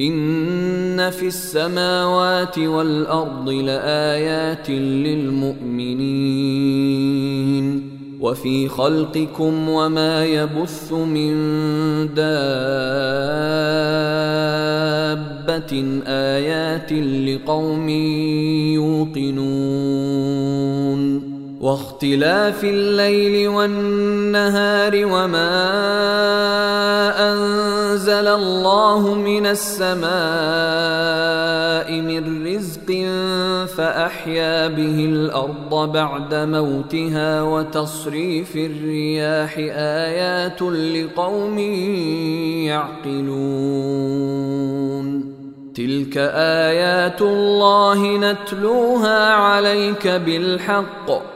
إن في السماوات والأرض لآيات للمؤمنين وفي خلقكم وما يبث من دابة آيات لقوم يوقنون واختلاف الليل والنهار وما أنزل الله من السماء من رزق فأحيا به الأرض بعد موتها وتصريف الرياح آيات لقوم يعقلون. تلك آيات الله نتلوها عليك بالحق.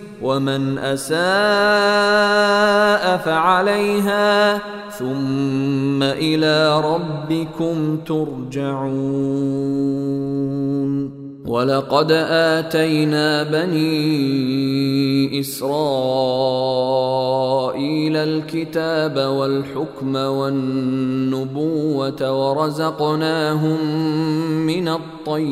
ومن أساء فعليها ثم إلى ربكم ترجعون. ولقد آتينا بني إسرائيل الكتاب والحكم والنبوة ورزقناهم من الطيبات.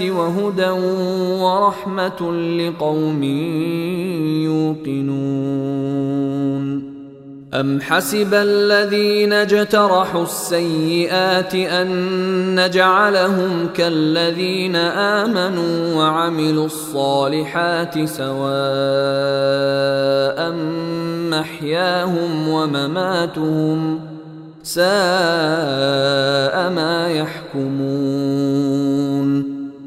وهدى ورحمة لقوم يوقنون. أم حسب الذين اجترحوا السيئات أن نجعلهم كالذين آمنوا وعملوا الصالحات سواء محياهم ومماتهم ساء ما يحكمون.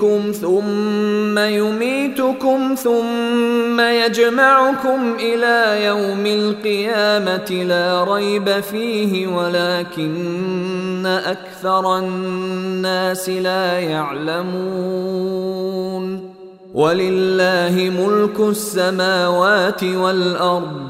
يحييكم ثم يميتكم ثم يجمعكم إلى يوم القيامة لا ريب فيه ولكن أكثر الناس لا يعلمون ولله ملك السماوات والأرض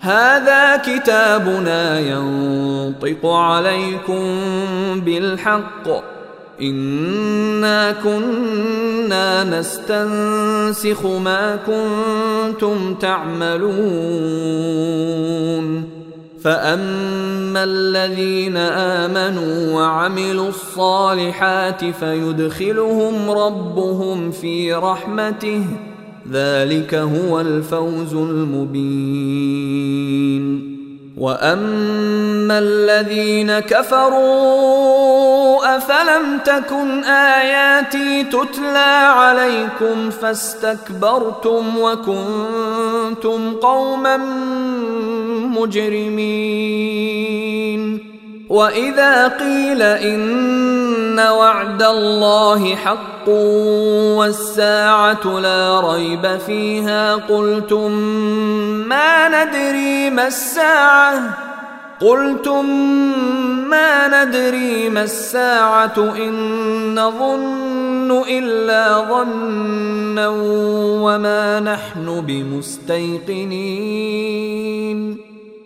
هذا كتابنا ينطق عليكم بالحق. إنا كنا نستنسخ ما كنتم تعملون. فأما الذين آمنوا وعملوا الصالحات فيدخلهم ربهم في رحمته. ذلك هو الفوز المبين. وأما الذين كفروا أفلم تكن آياتي تتلى عليكم فاستكبرتم وكنتم قوما مجرمين. وإذا قيل إن وعد الله حق والساعة لا ريب فيها قلتم ما ندري ما الساعة قلتم ما ندري ما الساعة ان نظن الا ظنا وما نحن بمستيقنين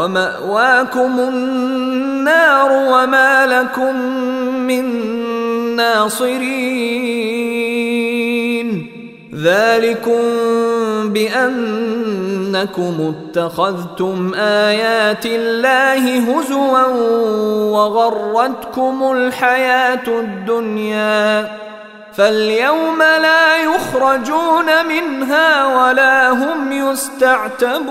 ومأواكم النار وما لكم من ناصرين. ذلكم بأنكم اتخذتم آيات الله هزوا وغرتكم الحياة الدنيا. فاليوم لا يخرجون منها ولا هم يستعتبون.